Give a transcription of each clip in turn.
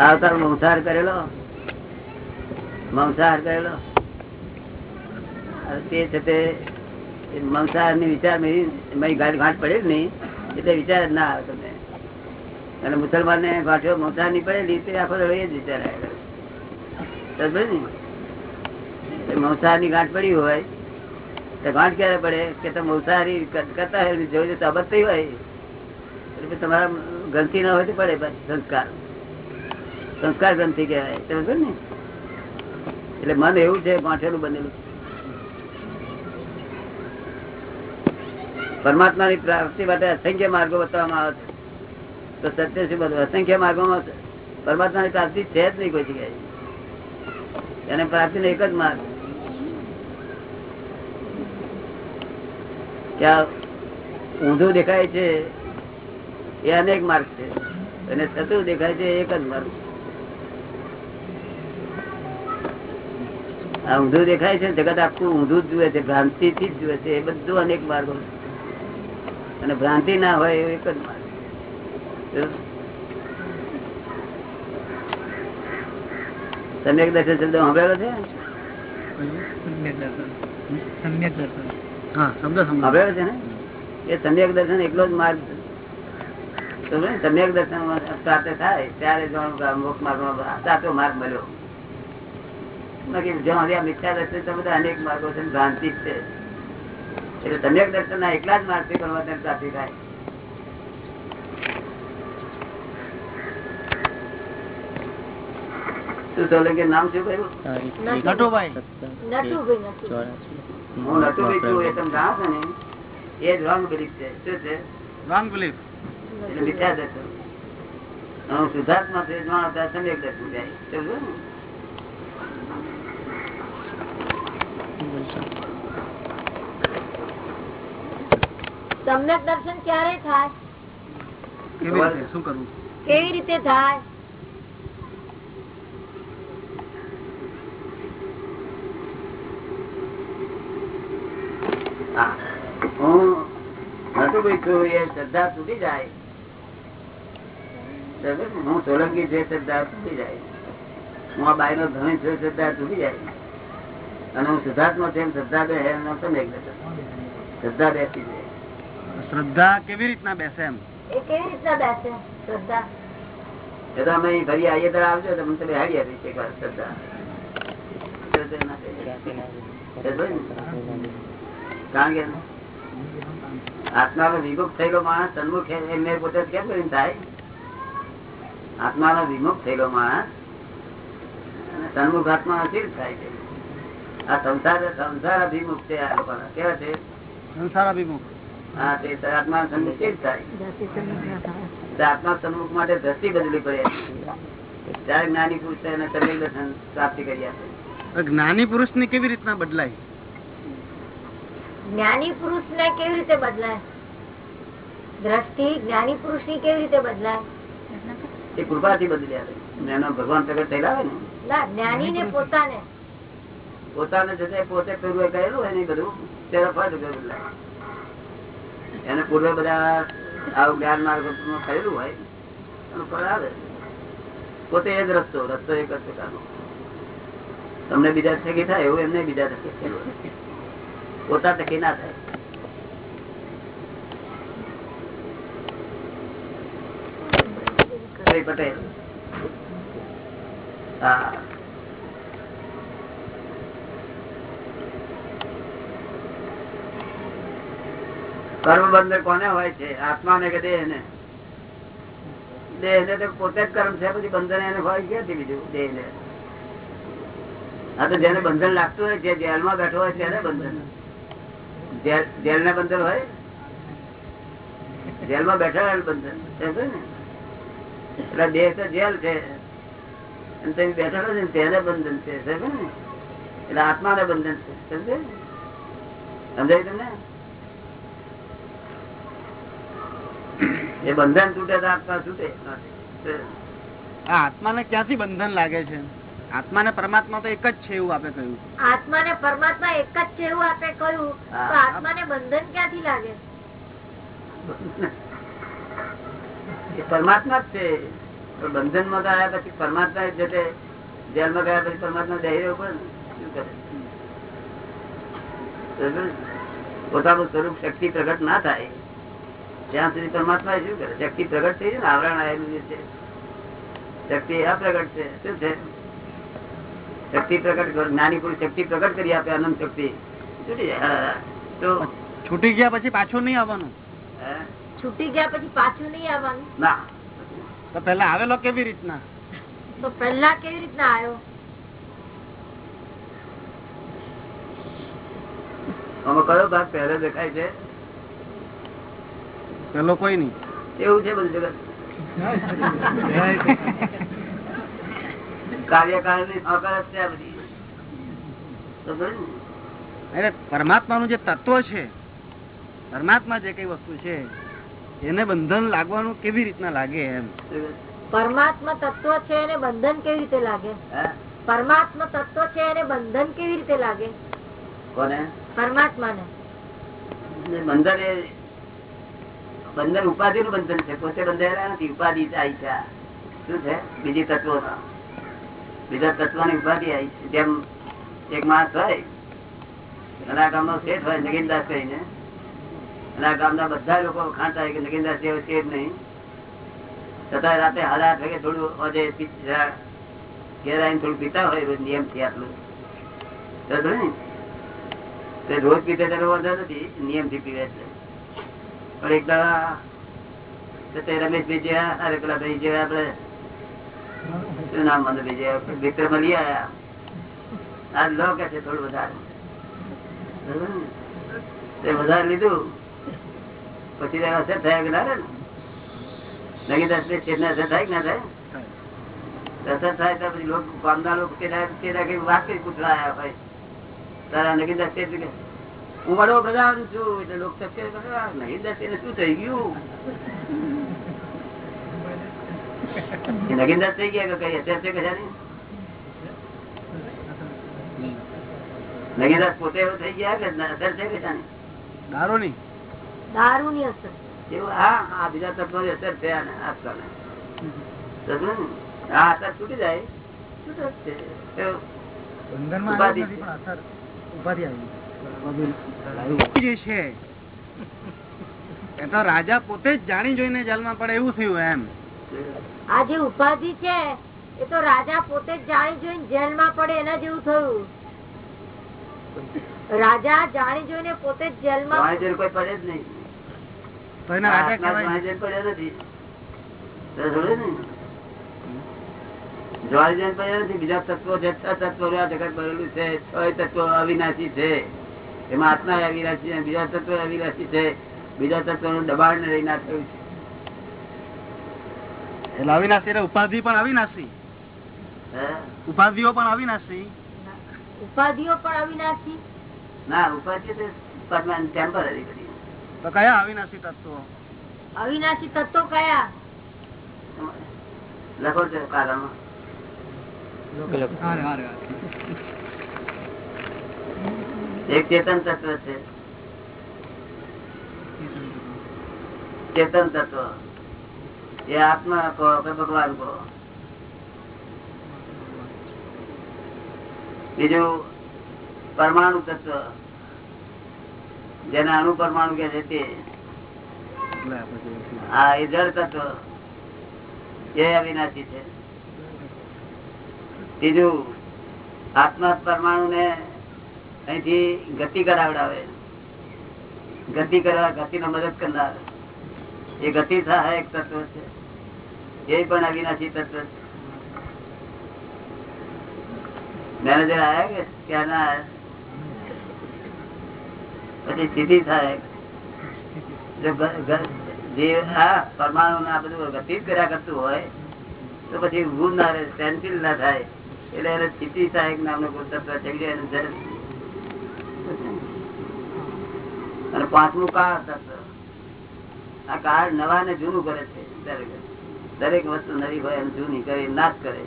આવતાર મંસાર કરેલો? મંસાર કરેલો? તે છે તે મંસાહારની વિચાર મેં ગાંઠ ગાંઠ પડે નહીં, એટલે વિચાર ના આવે તમને. અને મુસલમાન ને ગાંઠો મંસારની પડેલી, તે આખો એ જ વિચાર આવે. ને? મંસાહારની ગાંઠ પડી હોય, તો ગાંઠ ક્યારે પડે? કે તમે મંસાહારી કરતા હોય જોઈએ તો અબત હોય, એટલે તમારા ગલતી ના હોય તો પડે સંસ્કાર. સંસ્કાર ગ્રંથિ કહેવાય. ને? એટલે મન એવું છે માઠેલું બનેલું. પરમાત્મા ની પ્રાપ્તિ માટે અસંખ્ય માર્ગો બતાવવામાં આવે તો સત્ય શું બધું? અસંખ્ય માર્ગોમાં પરમાત્મા ની પ્રાપ્તિ છે જ નહીં કોઈ જગ્યાએ. એને પ્રાપ્તિ નો એક જ માર્ગ. ત્યાં ઊંધું દેખાય છે એ અનેક માર્ગ છે. અને થતું દેખાય છે એક જ માર્ગ. આ ઊંધું દેખાય છે જગત આખું ઊંધું જ જુએ છે ભ્રાંતિ થી જ જુએ છે એ બધું અનેક માર્ગો. અને ભ્રાંતિ ના હોય એ એક જ માર્ગ સમ્યક દર્શન શબ્દ સાંભળેલો છે? સમ્યક દર્શન. સાંભળેલો છે ને? એ સમ્યક દર્શન એકલો જ માર્ગ સમ્યક દર્શન સાથે થાય ત્યારે મોક્ષ માર્ગમાં સાચો માર્ગ મળ્યો. જ્યાં સુધી આ મિથ્યા દર્શન તો બધા અનેક માર્ગો છે ભ્રાંતિ છે. એટલે સમ્યક દર્શન ના એકલા જ માર્ગથી પરમાત્મા પ્રાપ્તિ થાય. નામ શું કહ્યું? નટુભાઈ. હું નતું છું એ તમે જાણો છો ને? એ જ રોંગ બિલીફ છે. શું છે? રોંગ બિલીફ એટલે મિથ્યા દર્શન. હું શુદ્ધાત્મા છે જાણો સમ્યક દર્શન જાય સમજો ને? સમ્યક દર્શન ક્યારે થાય? કેવી રીતે? શું કરવું? કેવી રીતે થાય? હું. નતું પૂછ્યું એ શ્રદ્ધા તૂટી જાય. હું સોલંકી છે શ્રદ્ધા તૂટી જાય. હું આ બાઈ નો ધણી છે શ્રદ્ધા તૂટી જાય. અને હું શુદ્ધાત્મા છે એમ શ્રદ્ધા બે એનો સમ્યક દર્શન શ્રદ્ધા બેસી જાય. શ્રદ્ધા કેવી રીતના બેસે એમ? એ કેવી રીતના બેસે? શ્રદ્ધા. એ તો અમે ફરી આવીએ ત્યારે આવજો તો મને તમે હાડી આપીશ એક વાર શ્રદ્ધા. શ્રદ્ધા ના થાય. સમજો ને? કારણ કે આત્માનો વિમુખ થયેલો માણસ સન્મુખ એમને પોતે કેમ કરીને થાય? આત્માનો વિમુખ થયેલો માણસ અને સન્મુખ આત્મા સ્થિર થાય છે. આ સંસાર સંસાર અભિમુખ છે આ લોકોના. કેવા છે? સંસાર અભિમુખ હા તે આત્મા સન્મુખ સ્થિર થાય. આત્મા સન્મુખ માટે દ્રષ્ટિ બદલી પડે. ત્યારે જ્ઞાની પુરુષ એને સમ્યક દર્શન પ્રાપ્તિ કરી આપે. જ્ઞાની પુરુષ ને કેવી રીતના બદલાય? જ્ઞાની પુરુષ ને કેવી રીતે બદલાય? દ્રષ્ટિ જ્ઞાની પુરુષની કેવી રીતે બદલાય? એ કૃપાથી બદલી આવે ભગવાન પ્રગટ થયેલા હોય ને. ના જ્ઞાની ને પોતાને. પોતાને જતે પોતે પૂર્વે કરેલું હોય ને બધું ત્યારે ફળ એને પૂર્વે બધા આવું જ્ઞાન માર્ગ કરેલું હોય, એનું ફળ આવે. પોતે એ જ રસ્તો રસ્તો એક જ તમને બીજા થકી થાય એવું એમને બીજા થકી પોતા થકી ના થાય. પટેલ. હા. કર્મ બંધન કોને હોય છે? આત્મા ને કે દેહ ને દેહ ને તો પોતે જ કર્મ છે, પછી બંધન એને હોય ક્યાંથી બીજું? દેહ ને હા તો જેને બંધન લાગતું હોય જે જેલમાં બેઠો હોય તેને બંધન. જેલ ને બંધન હોય? જેલમાં બેઠા હોય બંધન. એટલે દેહ તો જેલ છે. અને તમે બેઠેલો છે ને, તેને બંધન છે. સમજે ને. એટલે આત્મા ને બંધન છે. સમજે સમજાય તમને? એ બંધન તૂટે તો આત્મા છૂટે. આ આત્માને ક્યાંથી બંધન લાગે છે? આત્મા ને પરમાત્મા તો એક જ છે એવું આપે કહ્યું. આત્મા ને પરમાત્મા એક જ છે એવું આપે કહ્યું. તો આત્મા ને બંધન ક્યાંથી લાગે? એ પરમાત્મા જ છે. બંધનમાં ગયા પછી પરમાત્મા જ જતે જેલમાં ગયા પછી પરમાત્મા દહી રહ્યો પણ શું કરે? પોતાનું સ્વરૂપ શક્તિ પ્રગટ ના થાય. ત્યાં સુધી પરમાત્મા શું કરે શક્તિ પ્રગટ થઈ છે ને આવરણ આવેલું છે. શક્તિ અપ્રગટ છે. શું છે? શક્તિ પ્રગટ જ્ઞાની પુરુષ શક્તિ પ્રગટ કરી આપે અનંત શક્તિ. છૂટી જાય. તો છૂટી ગયા પછી પાછું નહીં આવવાનું? છૂટી ગયા પછી પાછું નહીં આવવાનું? ના. તો પેલા આવેલો કેવી રીતના? તો પહેલા કેવી રીતના આવ્યો? આમાં કયો ભાગ પહેલો દેખાય છે? પેલો કોઈ નહીં. એવું છે બધું જગત. કાર્યકાળની સાકાર છે બધી. તો ખરું ને? જે તત્વ છે પરમાત્મા જે કઈ વસ્તુ છે એને બંધન લાગવાનું કેવી રીતના લાગે એમ? પરમાત્મા તત્વ છે એને બંધન કેવી રીતે લાગે? પરમાત્મા તત્વ છે એને બંધન કેવી રીતે લાગે? કોને? પરમાત્મા ને બંધન એ બંધન ઉપાધિ નું બંધન છે. પોતે બંધાયેલા નથી. ઉપાધિ આવી છે શું છે? બીજી તત્વો બીજા તત્વો ની ઉપાધિ આવી છે. જેમ એક માણસ હોય એના ગામ નો શેઠ હોય, નગીનદાસ કહીને. એના ગામના બધા લોકો ખાતા હોય કે નગીનદાસ જેવો છે નહીં. છતાં રાતે હાડા આઠ વાગે થોડું અજે ઘેરાઈને થોડું પીતા હોય નિયમથી આટલું? રોજ પીતે ત્યારે વાંધો નથી નિયમથી પીવે છે. પણ એક દાડા રમેશભાઈ જેવા અરે પેલા ભાઈ આપડે શું નામ મને જેવા વિક્રમ લઈ આયા? આ લો કે છે થોડું વધારે. તે વધારે લીધું. પછી અસર થયા કે ના રે ને? નગીદાસ ને અસર થાય કે ના થાય? અસર થાય તો પછી લોકો ગામના લોકો કઈ વાત કઈ પૂછવા આવ્યા ભાઈ તારા લગી કે? હું વડો પ્રધાન છું એટલે લોક આ નગીનદાસ એને શું થઈ ગયું એ નગીનદાસ થઈ ગયા કે કઈ અત્યારે કશાની? નગીનદાસ પોતે એવો થઈ ગયા કે અસર છે કશાની? દારૂ નહીં દારૂ ની અસર એવું હા હા બીજા તત્વોની અસર છે આને, આજકાલને. ને? આ અસર છૂટી જાય છૂટે જ છે. ઉપાધિ છે. જે છે એ તો રાજા પોતે જ જાણી જોઈને જેલમાં પડે એવું થયું એમ. આ જે ઉપાધિ છે એ તો રાજા પોતે જ જાણી જોઈને જેલમાં પડે એના જેવું થયું. રાજા જાણી જોઈને પોતે જ જેલમાં કોઈ પડે જ નહીં. તો એને રાજા પડ્યા નથી. તો સમજે ને? જ્વાળીજન પડ્યા નથી બીજા તત્વો છે તત્વો જગત ભરેલું છે છ તત્વો અવિનાશી છે. એમાં આત્મા અવિરાશી છે બીજા તત્વ અવિરાશી છે. બીજા તત્વનું દબાણ રહી ના થયું છે. એટલે અવિનાશી એટલે ઉપાધિ પણ અવિનાશી. ઉપાધિઓ પણ અવિનાશી. ઉપાધિઓ પણ અવિનાશી? ના ઉપાધિ તો ટેમ્પરરી તો કયા અવિનાશી તત્વો? અવિનાશી તત્વો કયા? લખો છો કાગળમાં એક ચેતન તત્વ છે. ચેતન તત્વ. એ આત્મા કહો કે ભગવાન કહો. બીજું પરમાણુ તત્વ. જેને અણુ પરમાણુ કે છે તે. હા, એ જળ તત્વ. એ અવિનાશી છે. બીજું આત્મા પરમાણુ ને અહીંથી ગતિ કરાવડાવે, ગતિ કરવા ગતિ મદદ કરનાર, એ ગતિ સહાયક તત્વ છે. એ પણ અવિનાશી તત્વ છે. મેનેજર આવ્યા કે ક્યાં ના પછી સ્થિતિ સહાયક. જો આ પરમાણુ ના બધું ગતિ કર્યા કરતું હોય, તો પછી ગુણ ના રહે, સેન્સિલ ના થાય. એટલે એને સ્થિતિ સહાયક નામનું તત્વ છે કે એને જરૂર અને પાંચમું કાળ તત્વ આ કાળ નવા ને જૂનું કરે છે દરેક. દરેક વસ્તુ નવી હોય અને જૂની કરે નાશ કરે.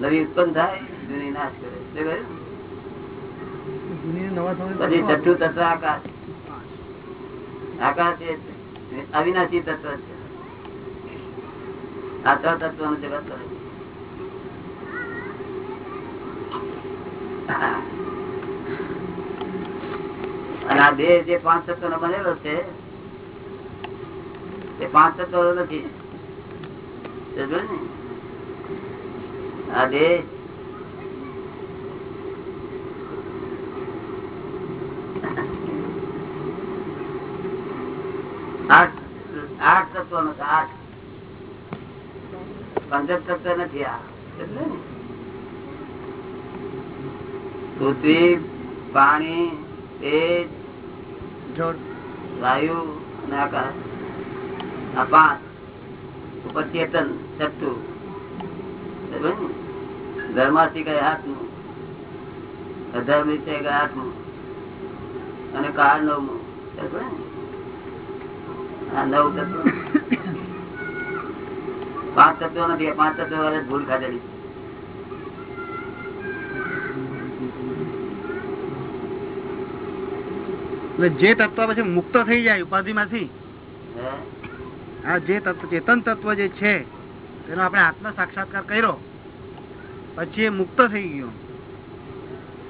નવી ઉત્પન્ન થાય જૂની નાશ કરે. પછી છઠ્ઠું તત્વ આકાશ. આકાશ એ અવિનાશી તત્વ છે. આ છ તત્વનું જગત કરે અને આ દેહ જે પાંચ તત્વ નો બનેલો છે તે પાંચ તત્વ નથી. આ દેહ આઠ આઠ તત્વો નો આઠ. પંદર તત્વ નથી આ. પૃથ્વી, પાણી તેજ વાયુ અને આકાશ આ પાંચ ઉપર ચેતન છઠ્ઠું ધર્માથી કઈ હાથનું, અધર્મી છે કઈ હાથનું, અને કાળ નવમું? આ નવ તત્વ. પાંચ તત્વો નથી પાંચ તત્વ વાળા ભૂલ ખાધેલી. જે તત્વ પછી મુક્ત થઈ જાય ઉપાધિ માંથી આ જે તત્વ ચેતન તત્વ જે છે તેનો આપણે આત્મ સાક્ષાત્કાર કર્યો. પછી એ મુક્ત થઈ ગયો.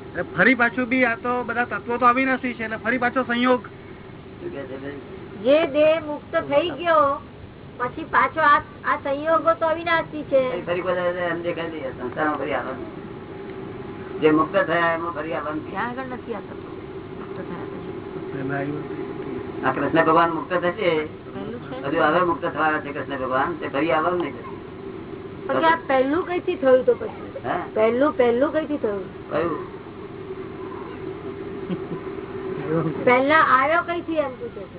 એટલે ફરી પાછું બી આ તો બધા તત્વો તો અવિનાશી છે એટલે ફરી પાછો સંયોગ. જે દેહ મુક્ત થઈ ગયો પછી પાછો આ આ સંયોગો તો અવિનાશી છે. જે મુક્ત થયા એમાં ફરી આવવાનું ત્યાં આગળ નથી આવતો. આ કૃષ્ણ ભગવાન મુક્ત થશે. હજુ હવે મુક્ત થવાના છે કૃષ્ણ ભગવાન. તે ફરી આવવાનું નહીં. પછી આ પહેલું થયું તો પછી? હે? પહેલું પહેલું કઈથી થયું? કયું? પહેલા આવ્યો કઈથી એમ પૂછે છે?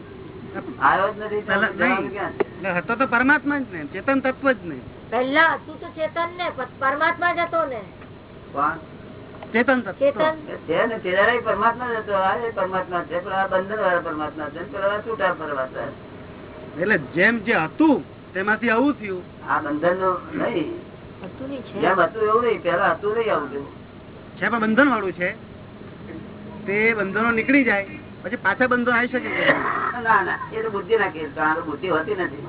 હતો તો પરમાત્મા જ ને. ચેતન તત્વ જ ને. પહેલા હતું તો ચેતન ને પરમાત્મા જ હતો ને. કોણ? ચેતન ચેતન. છે ને તેરા પરમાત્મા જ હતો આ પરમાત્મા છે પણ આ બંધન વાળા પરમાત્મા છે પેલા છૂટા પરમાત્મા એટલે જેમ જે હતું તેમાંથી આવું થયું. આ બંધનનું નહીં છે. જેમ હતું એવું નહીં પેલા હતું નહીં આવું છે પણ બંધન વાળું છે. તે બંધનો નીકળી જાય પછી પાછા બંધો આવી શકે કે નહીં? ના ના એ તો બુદ્ધિ ના કેસ બુદ્ધિ હોતી નથી.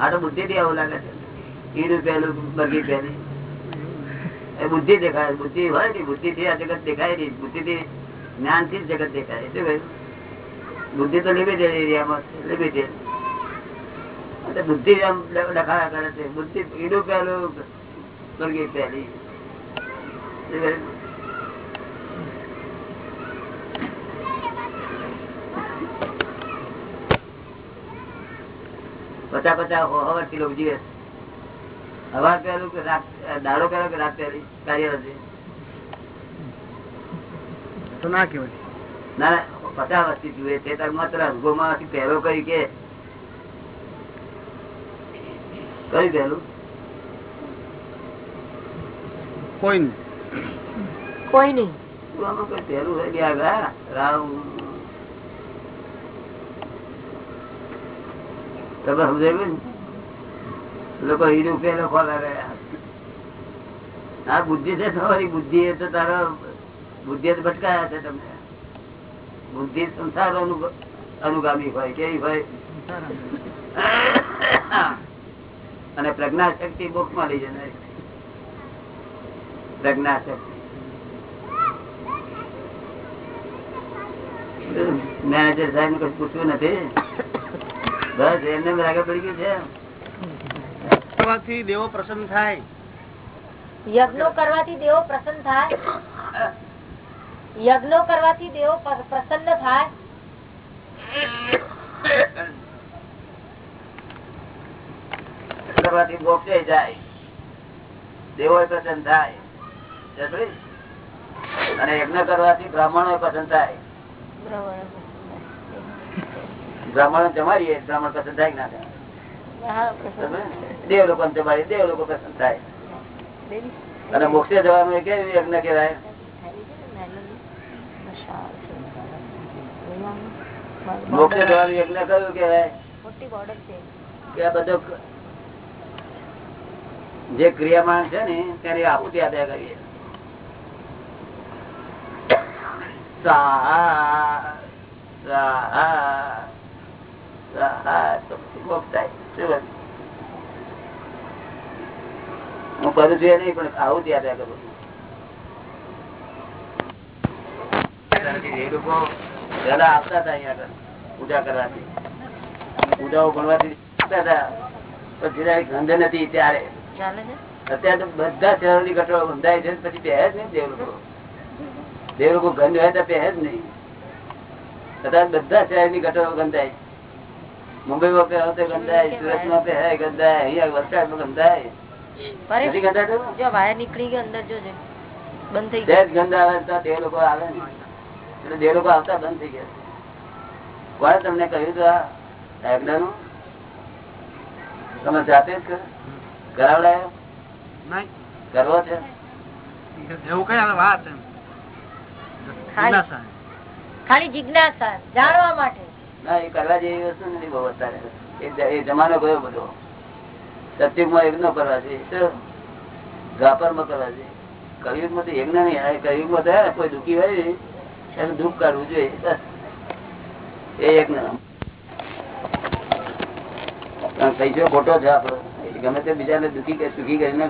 આ તો બુદ્ધિ થી આવું લાગે છે. ઈડું પહેલું બગી પહેલી એ બુદ્ધિ દેખાય, બુદ્ધિ હોય ને બુદ્ધિ થી આ જગત દેખાય નહીં, બુદ્ધિ થી જ્ઞાનથી જગત દેખાય. શું કહ્યું? બુદ્ધિ તો લિમિટેડ એરિયામાં લિમિટેડ બુદ્ધિ આમ લખાયા કરે છે. બુદ્ધિ ઈડું પેલું સ્વર્ગી પહેલી? પચાસ પચાસ હવાર કિલો જીવે. હવાર પહેલું કે દાડો પહેલો કે રાત પહેલી? કાર્યરત તો ના કહેવાય. ના ના, પચાસ વર્ષથી જુએ છે તાર માત્ર અનુભવમાંથી પહેલો કઈ કે. કયું પહેલું? કોઈ નહીં. કોઈ નહીં. તું આમાં કઈ પહેલું હોય ગયા રામ. તમે સમજાવ્યું ને? લોકો હીરું પેલો ખોલા આ બુદ્ધિ છે તમારી? બુદ્ધિ એ તો તારો બુદ્ધિ જ ભટકાયા છે તમે બુદ્ધિ સંસાર અનુગામી હોય, કેવી હોય? અને પ્રજ્ઞા શક્તિ મોક્ષમાં લઈ જાય પ્રજ્ઞા શક્તિ મેનેજર સાહેબ ને કશું પૂછવું નથી. બસ એમને એમ લાગે પડી ગયું છે કરવાથી દેવો પ્રસન્ન થાય. યજ્ઞો કરવાથી દેવો પ્રસન્ન થાય. યજ્ઞો કરવાથી દેવો પ્રસન્ન થાય. કરવાથી મોક્ષે જાય. દેવો પસંદ થાય. અને યજ્ઞ કરવાથી બ્રાહ્મણો પસંદ થાય. બ્રાહ્મણ જમાડીએ બ્રાહ્મણ પસંદ થાય ના થાય? દેવ લોકો જમાડીએ દેવ લોકો પ્રસન્ન થાય. અને મોક્ષે જવાનું કેવું યજ્ઞ કહેવાય? મોક્ષે જવાનું યજ્ઞ કયું કેવાય જે ક્રિયામાન છે ને ત્યારે આહુતિ આપ્યા કરીએ. સ્વાહા, સ્વાહા, સ્વાહા, હું કરું છું નહીં પણ આવું જ યાદ રાખે એ લોકો પહેલા આવતા હતા અહીંયા આગળ પૂજા કરવાથી. પૂજાઓ ભણવાથી આવતા હતા પણ ગંધ નથી ત્યારે. અત્યારે તો બધા શહેરોની ગટરો બંધાય છે પછી પહેરે જ નહીં દેવ લોકો દેવ લોકો ગંધ હોય તો પહેરે જ નહીં. અત્યારે બધા મુંબઈમાં પહેરો તો ગંધાય સુરતમાં માં વલસાડમાં ગંધાય પરેશ, નથી ગંધાતું? જો વાયર વરસાદમાં અંદર જોજે બંધ થઈ સહેજ ગયો ગંધ આવે તો દેવ લોકો આવે ને. એટલે દેવ લોકો આવતા બંધ થઈ ગયા. કોણે તમને કહ્યું તો આ આજ્ઞાનું તમે જાતે જ કરો? કરવો છે? એવું કઈ વાત ખાલી જિજ્ઞાસા. ખાલી જિજ્ઞાસા જાણવા માટે. ના એ કરવા જેવી વસ્તુ નથી બહુ અત્યારે એ જમાનો ગયો બધો. સત્યુગમાં યજ્ઞ કરવા છે દ્વાપરમાં કરવા છે. કલયુગમાં તો યજ્ઞ નહીં કલયુગમાં હે, કોઈ દુઃખી હોય એનું દુઃખ કાઢવું જોઈએ. એ યજ્ઞ. પૈસો ખોટો છે આપડો ગમે તે બીજાને દુઃખી સુખી કરીને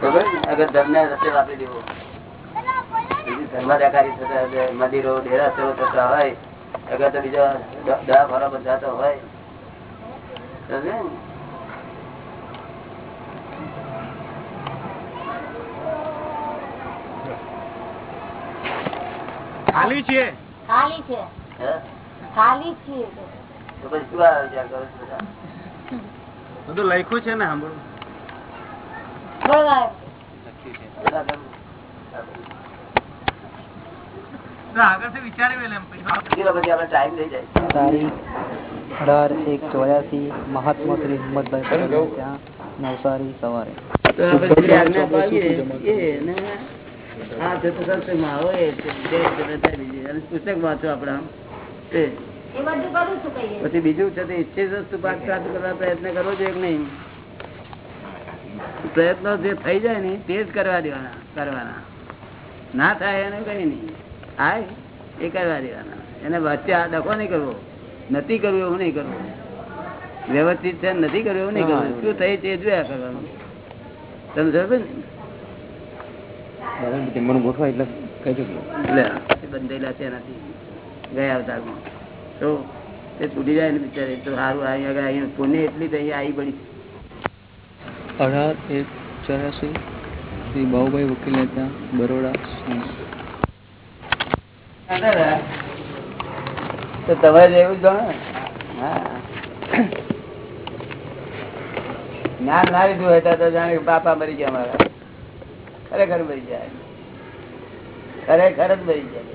ખબર? અગર ધર્મને રસ્તે વાપરી દેવો બીજી ધર્માદાકારી થતા મંદિરો ડેરાસરો થતા હોય અગર તો બીજા દ- દવા ફરા બંધાતો હોય. ખાલી છે? ખાલી છે. ખાલી છે તો. પછી શું આ વિચાર કરો છો બધું? લખ્યું છે ને સાંભળું. બીજી. સવારે. પુસ્તક વાંચો આપણા તે એ. બધું કરું છું કહીએ પછી બીજું છે તે ઈચ્છે વસ્તુ પાક પ્રાપ્ત કરવા પ્રયત્ન કરવો જોઈએ કે નહીં? પ્રયત્નો જે થઈ જાય ને તે જ કરવા દેવાના કરવાના. ના થાય એને કઈ નહીં. થાય એ કરવા દેવાના. એને વચ્ચે આ ડખો નહીં કરવો. નથી કરવું એવું નહીં કરવું. વ્યવસ્થિત છે નથી કરવું એવું નહીં કરવું. શું થઈ તે જોયા કરવાનું. તમે સમજો ને? મને ગોઠવા એટલે એટલે બંધેલા છે એનાથી. ગયા અવતારમાં. તો તે તૂટી જાય ને બિચારે. તો સારું અહીંયા અહીંયા એટલી તો અહીંયા આવી પડી. અઢાર એક ચોર્યાસી શ્રી ત્યાં બરોડા તો એવું જ ગણો ને? જ્ઞાન ના લીધું હોય તો જાણે બાપા મરી ગયા મારા. ખરેખર મરી જાય ખરેખર જ મરી જાય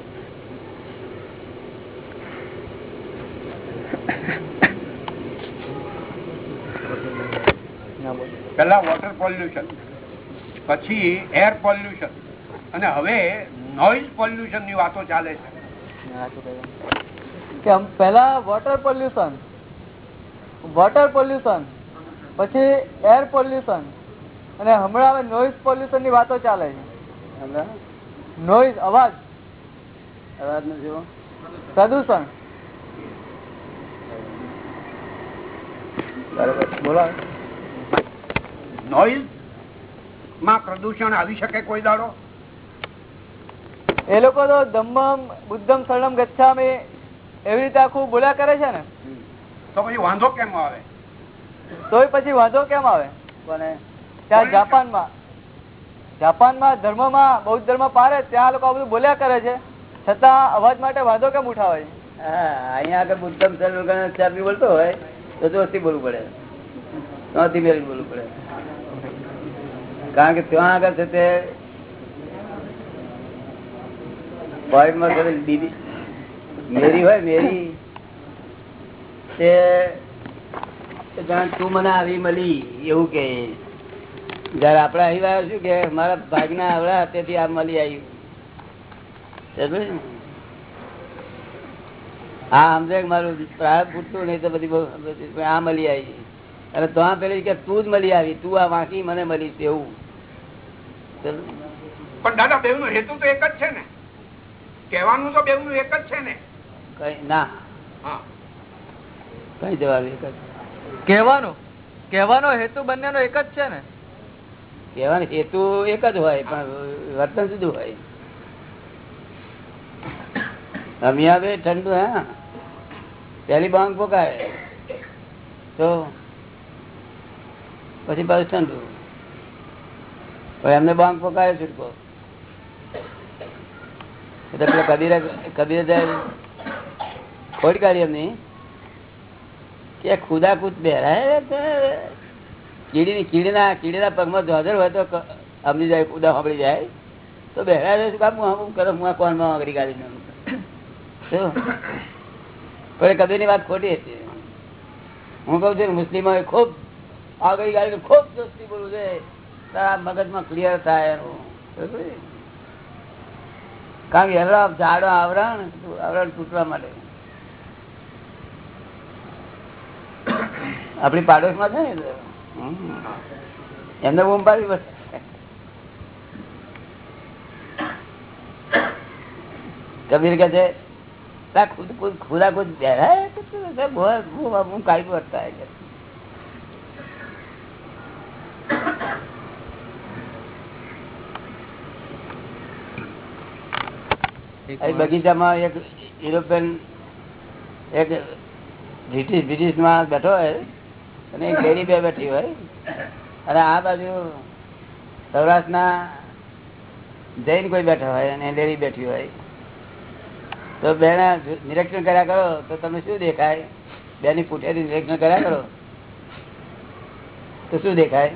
પેલા વોટર પોલ્યુશન પછી એર પોલ્યુશન અને હવે નોઇઝ પોલ્યુશનની વાતો ચાલે છે. કે પહેલા વોટર પોલ્યુશન વોટર પોલ્યુશન પછી એર પોલ્યુશન અને હમણાં હવે નોઇઝ પોલ્યુશનની વાતો ચાલે છે. નોઈઝ નોઇઝ અવાજ. અવાજનું શું પ્રદૂષણ. બરોબર. બોલો. નોઇઝમાં પ્રદૂષણ આવી શકે કોઈ દાડો? એ લોકો તો ધમ્મમ બુદ્ધમ શરણમ ગચ્છામી એવી રીતે આખું બોલ્યા કરે છે ને? તો પછી વાંધો કેમ આવે? તો પછી વાંધો કેમ આવે? કોને? ત્યાં જાપાનમાં. જાપાનમાં ધર્મમાં બૌદ્ધ ધર્મ પારે ત્યાં લોકો બધું બોલ્યા કરે છે. છતાં અવાજ માટે વાંધો કેમ ઉઠાવે છે હા અહીંયા આગળ બુદ્ધમ ચાપી બોલતો હોય તો જોરથી બોલવું પડે. ત્યાંથી મેળવી બોલવું પડે. કારણ કે ત્યાં આગળ છે તે છે તે દીદી મેરી હોય, મેરી. તે મને આવી મળી, એવું કે. જયારે આપડે આવી આવ્યા શું કે મારા ભાગના આવડા તેથી આ મળી આવ્યું. હા સમજે મારું પ્રાય પૂરતું, નહીં તો બધી આ મળી આવી. અને તો પેલી કે તું જ મળી આવી, તું આ વાંકી મને મળી એવું. પણ દાદા બેવ હેતુ તો એક જ છે ને. કહેવાનું તો બેવનું એક જ છે ને. કઈ ના. હા. કઈ જવાબ એક જ? કહેવાનું. કહેવાનો હેતુ બંનેનો એક જ છે ને. કહેવાનો હેતુ એક જ હોય પણ વર્તન જુદું હોય. રમ્યા બે ઠંડુ હા. પેલી બાંગ પોકાય તો પછી પાછું ઠંડુ. એમને બાંગ પોકાય છૂટકો. એટલે પેલા કબીરા કબીર ખોટ કાઢી એમની કે ખુદા કુદ બેરા કીડીની કીડીના કીડીના પગમાં જોજર હોય તો સમજી જાય, ખુદા સાંભળી જાય. તો બેરા શું કામ? હું કરો, હું કોણમાં આગળ કાઢીને પણ કબીરની વાત ખોટી હતી. હું કહું છું મુસ્લિમો ખૂબ આગળ ગાડી ખૂબ દોસ્તી બોલવું છે તારા મગજમાં ક્લિયર થાય એનું? કારણ કે એનો ઝાડો આવરણ આવરણ તૂટવા માટે. આપણી પાડોશમાં છે ને એમને બૂમ પાડી બસ કબીર કે છે "તા ખુદ ખુદ ખુદા ખુદ બેરાય કે તું બગીચામાં એક યુરોપિયન એક બ્રિટિશ બ્રિટિશમાં બેઠો હોય અને એક લેડી બે બેઠી હોય. અને આ બાજુ સૌરાષ્ટ્રના જૈન કોઈ બેઠા હોય અને લેડી બેઠી હોય. તો બેને નિરીક્ષણ કર્યા કરો તો તમે શું દેખાય? બેની પૂઠેથી નિરીક્ષણ કર્યા કરો. તો શું દેખાય?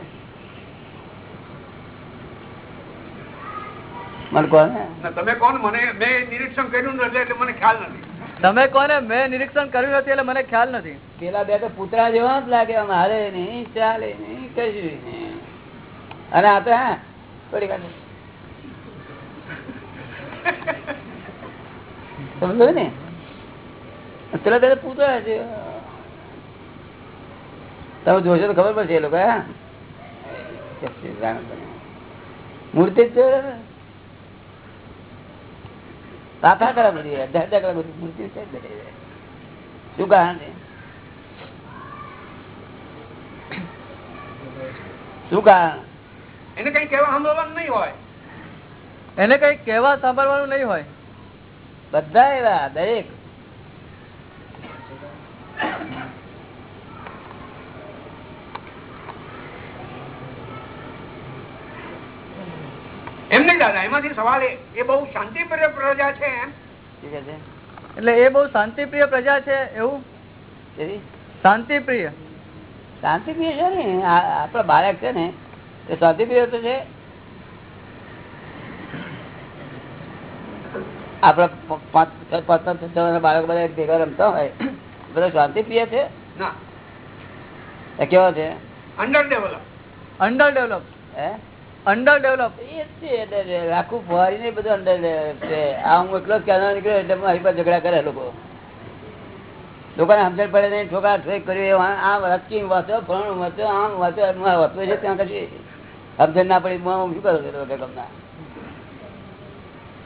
મને કોને? તમે કોણ મને મેં નિરીક્ષણ કર્યું નથી એટલે મને ખ્યાલ નથી. તમે કોને? મેં નિરીક્ષણ કર્યું નથી એટલે મને ખ્યાલ નથી. પેલા બે તો પૂતળા જેવા જ લાગે હારે નહીં ચાલે નહીં કશું નહીં. અને આ તો હા થોડી સમજો ને? પેલા તો પૂતળા છે. તમે જોશો તો ખબર પડશે એ લોકો હા. મૂર્તિ જ બધી અડધા અડધા કરે બધી મૂર્તિ. શું કારણ છે શું કારણ એને કઈ કેવા સાંભળવાનું નહીં હોય. એને કઈ કહેવા સાંભળવાનું નહીં હોય. બધા એવા દરેક એમ નહીં દાદા એમાંથી સવાલ એ. એ બહુ શાંતિપ્રિય પ્રજા છે એમ. એટલે એ બહુ શાંતિપ્રિય પ્રજા છે એવું? કેવી? શાંતિપ્રિય. શાંતિપ્રિય છે ને? આ- બાળક છે ને તે શાંતિપ્રિય તો છે. આપડા પાંચ પાંચ પાંચ છ છ બધા ભેગા રમતા હોય. બધા શાંતિપ્રિય છે? ના. એ કેવો છે? અંડર ડેવલપ અંડર ડેવલપ હે? અંડર ડેવલપ એ છે આખું બધું અંદર છે. આ હું એકલો જ નીકળ્યો એટલે મારી પાસે ઝઘડા કરે લોકો. લોકોને સમજણ પડે નહીં છોકરા ઠોક કર્યું આ રચકી વાંચો ફળ વાંચો આમ વાંચો વાંચવું છે, ત્યાં કશું સમજણ ના પડી, હું શું કરું છું તમને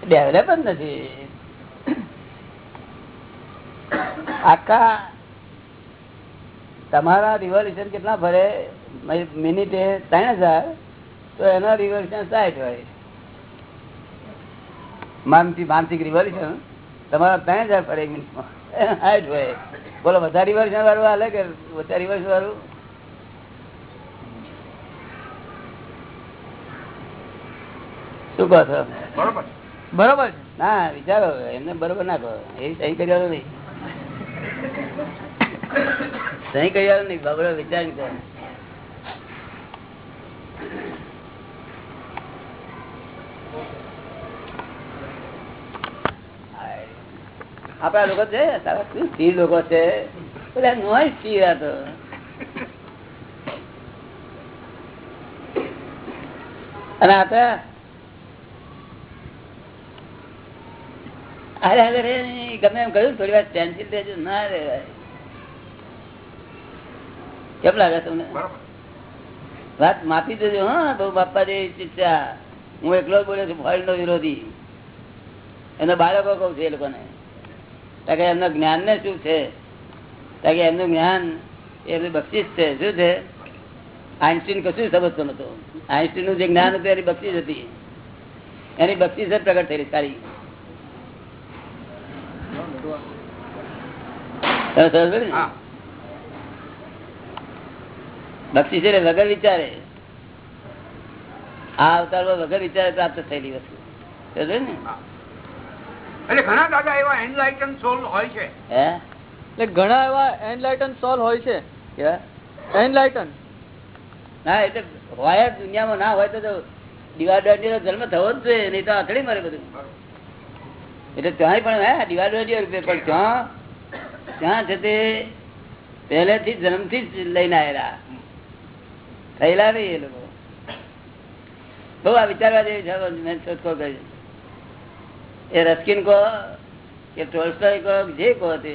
ડેવલપ જ નથી. આખા તમારા રિવોલ્યુશન કેટલા ફરે મિનિટે ત્રણ હજાર. તો એના રિવોલ્યુશન સાઠ હોય. માનસિક માનસિક રિવોલ્યુશન તમારા ત્રણ હજાર પડે એક મિનિટમાં સાઠ હોય. બોલો વધારે રિવોલ્યુશન વાળું હાલે કે વધારે રિવોલ્યુશન વાળું? શું કહો છો? બરોબર. બરોબર ના વિચારો એમને બરોબર ના કહો. એ સહી કર્યો નહીં. સહી કર્યો નહીં બરોબર વિચાર કરો આપડા લોકો છે તારા શું સ્થિર લોકો છે? બધા નોય સ્થિર આ તો. અને આ તો અરે ગમે એમ કહ્યું થોડી વાર ટેન્શન લેજો ના રે કેમ લાગે તમને? વાત માપી દેજો હા બહુ બાપા જેવી શિક્ષા હું એકલો જ બોલ્યો છું ફળ નો વિરોધી. એના બાળકો કઉ છું એ લોકોને. કે એમના જ્ઞાન ને શું છે? કે એમનું જ્ઞાન એમની બક્ષિસ છે. શું છે? આઈન્સ્ટીન કશું સમજતો નતો આઈન્સ્ટીનનું જે જ્ઞાન હતું એની બક્ષીસ હતી. એની બક્ષિસ જ પ્રગટ થયેલી સારી. બક્ષીસ એટલે વગર વિચારે. આ અવતારમાં વગર વિચારે પ્રાપ્ત થયેલી વસ્તુ. સમજ ને. એટલે ઘણા દાદા એવા એનલાઇટન સોલ હોય છે. હે? એટલે ઘણા એવા એનલાઇટન સોલ હોય છે. એનલાઇટન ના એટલે હોય જ દુનિયામાં ના હોય તો દિવાળી જન્મ થવો જ જોઈએ નહીં તો અથડી મરે બધું. એટલે ત્યાં પણ હે દિવાળી રૂપે પણ ત્યાં ત્યાં છે તે પહેલેથી જન્મથી જ લઈને આવેલા થયેલા નહીં એ લોકો. બહુ આ વિચારવા જેવી છે મેં શોધખોળ કરી એ રસ્કિન કહો કે ટોલ્સ્ટોય કહો જે કહો તે.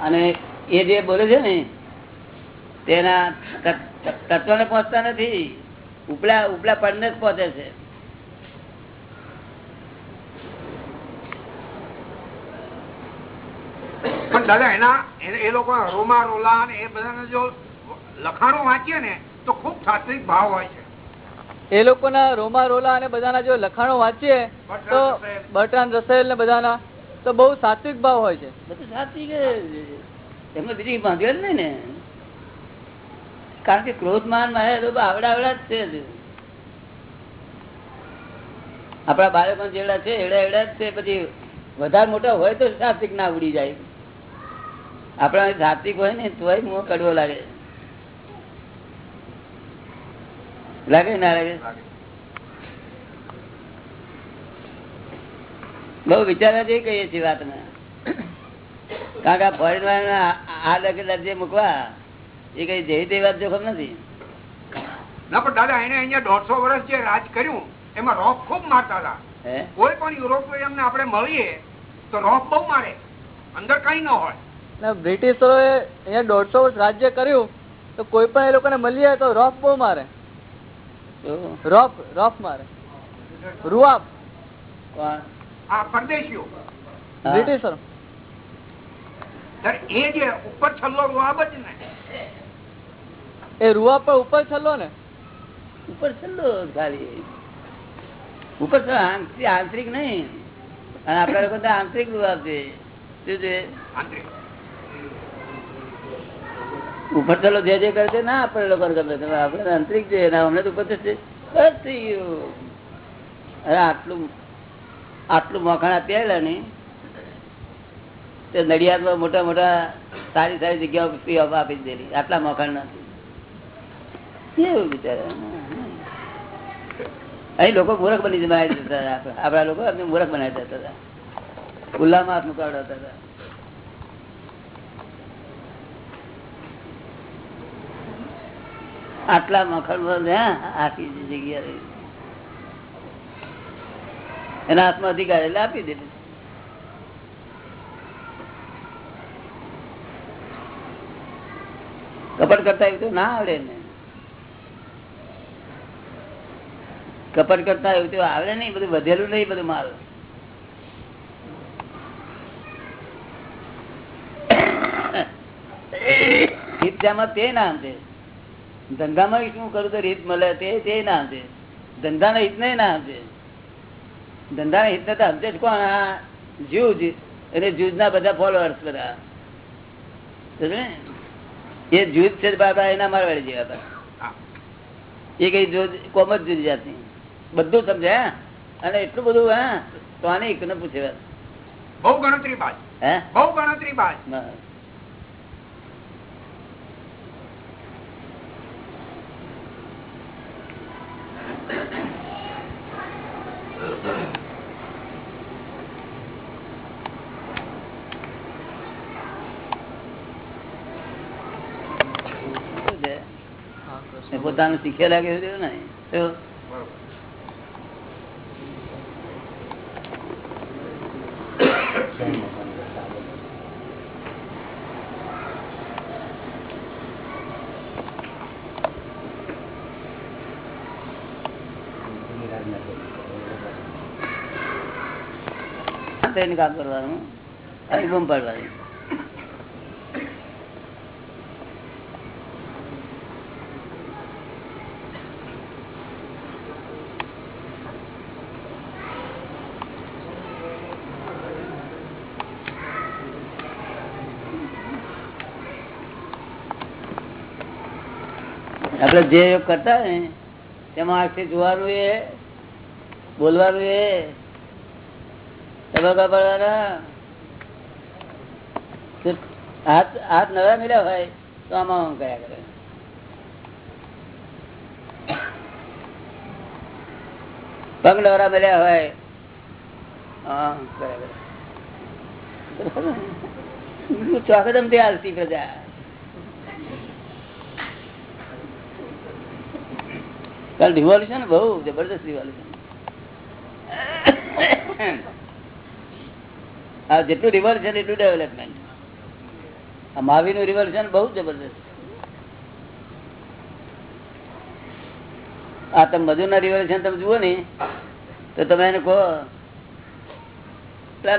અને એ જે બોલે છે ને, તેના તત્વ ને પહોંચતા નથી. ઉપલા ઉપલા પડને જ પહોંચે છે. પણ દાદા, એના, એ- લોકો રોમા રોલા એ બધાને જો લખાણો વાંચીએ ને, તો ખૂબ સાત્વિક ભાવ હોય છે. એ લોકોના રોમા રોલા અને બધાના જો લખાણો વાંચીએ તો બટાન રસેલ ને બધાના તો બહુ સાત્વિક ભાવ હોય છે. બધું એમાં બીજી બાંધ્યો જ નહીં ને. કારણ કે ક્રોધ માન મારે તો આવડા આવડા જ છે. આપણા બાળકો જેવડા છે એવડા એવડા જ છે પછી વધારે મોટા હોય તો સાત્વિક ના ઉડી જાય. આપણા સાત્વિક હોય ને તોય મોં કડવો લાગે. લાગે ના લાગે? બઉ વિચારવા જેવી કહીએ છીએ વાત ને કારણ કે આ ફોરેન આ- લગે દરજ્જે મૂકવા એ કઈ જેવી તે વાત જોખમ નથી. ના પણ દાદા એને અહીંયા દોઢસો વર્ષ જે રાજ કર્યું એમાં રોફ ખૂબ મારતા હતા. હે? કોઈ પણ યુરોપિયન ને આપણે મળીએ તો રોફ બહુ મારે. અંદર કઈ ન હોય. ને બ્રિટિશરોએ અહીંયા દોઢસો વર્ષ રાજ્ય કર્યું તો કોઈ પણ એ લોકોને મળીએ તો રોફ બહુ મારે. રોફ રોફ મારે. રૂઆબ. પરદેશીઓ. હા. એ જે ઉપર છલ્લો રૂઆબ જ ને. એ રૂઆબ પર ઉપર છલ્લો ને? ઉપર છલ્લો ખાલી. ઉપર આંતરિક આંતરિક નહીં. અને આપડા લોકો આંતરિક રૂઆબ છે. શું છે? આંતરિક. ઉપર છલ્લો જે જે કરે છે, ના આપણે લોકો ગમે આંતરિક છે અમને તો ઉપર તો છે. બસ થઈ ગયું. અરે આટલું આટલું મોખાણ આપેલા ને, તે નડિયાદમાં મોટા મોટા સારી સારી જગ્યાઓ ફી આપી દીધેલી. આટલા મોખાણ નથી. કેવું બિચારા? અહીં લોકો મૂર્ખ બની બનાવી દેતા હતા. આપણા લોકો એમને મૂર્ખ બનાવી દેતા હતા. ખુલ્લામાં હાથ મુકાવડાવતા હતા. આટલા મખણ આખી જગ્યા એના હાથમાં અધિકાર એટલે આપી દીધું કપટ કરતા એવું તો ના આવડે ને કપટ કરતા એવું તો આવડે નહીં, બધું વધેલું નહીં, બધું રીતજામાં તે નામ છે. ધંધામાં શું કરું તો રીત મળે તે તે નામ છે ધંધાના હિત નહીં ના છે ધંધાના હિત તો સમજે જ કોણ? આ જૂજ. અને જૂજના બધા ફોલોઅર્સ બધા. એ જૂજ છે બાબા એના મારવાડી જેવા હતા એ કઈ જૂજ કોમ જ જુદી જાતની. બધું સમજે હા? અને એટલું બધું હા? તો આને એક ને પૂછે. બહુ ગણતરી બાદ. હે? બહુ ગણતરી બાદ બસ. શું છે? એ પોતાનું શીખેલા કે એવું નહીં થઈને કામ કરવાનું, અને બૂમ આપડે જે યોગ કરતા ને, તેમાં આખી જોવાનું એ, બોલવાનું એ હાથ હાથ નવા મળ્યા હોય તો આમાં આમ કર્યા કરે? પગ નવરા મળ્યા હોય હા ચોકદમ તે હાલતી પ્રજા. બહુ જબરદસ્ત આ જેટલું રિવોલ્યુશન એટલું ડેવલપમેન્ટ આ નું રિવર્ઝન બહુ જબરદસ્ત. આ તમે મજૂર ના રિવર્ઝન તમે જુઓ ને, તો તમે એને કહો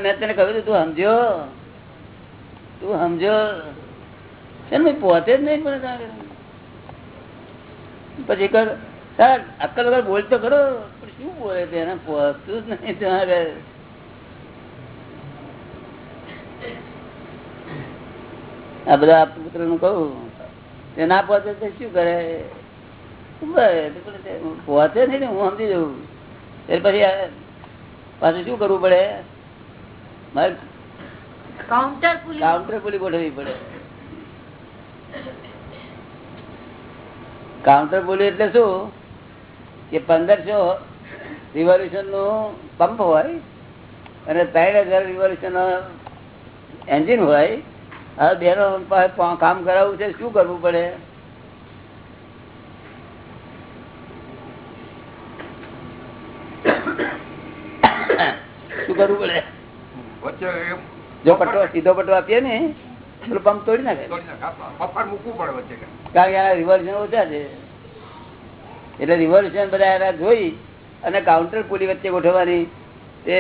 મેં તને કહ્યું તું સમજ્યો? તું સમજો પોતે જ નહીં પણ. પછી કર અક્કલ વગર બોલતો ખરો શું બોલે છે એને? પહોંચતું જ નહીં તમારે આ બધા પુત્રનું કહું તે ના પહોંચે તો શું કરે? પહોંચે નહીં ને હું સમજી જવું એ પછી પાછું શું કરવું પડે? મારે કાઉન્ટર પુલી ગોઠવવી પડે. કાઉન્ટર પુલી એટલે શું? કે પંદરસો રિવોલ્યુશનનું પંપ હોય અને ત્રણ હજાર રિવોલ્યુશન એન્જિન હોય હવે બેનો પાસે કામ કરાવવું છે શું કરવું પડે? શું કરવું પડે? જો પટ્ટો સીધો પટ્ટો આપીએ ને પેલો પંપ તોડી નાખે. કારણ કે એના રિવર્ઝન ઓછા છે. એટલે રિવોલ્યુશન બધા એના જોઈ અને કાઉન્ટર પુલી વચ્ચે ગોઠવવાની. તે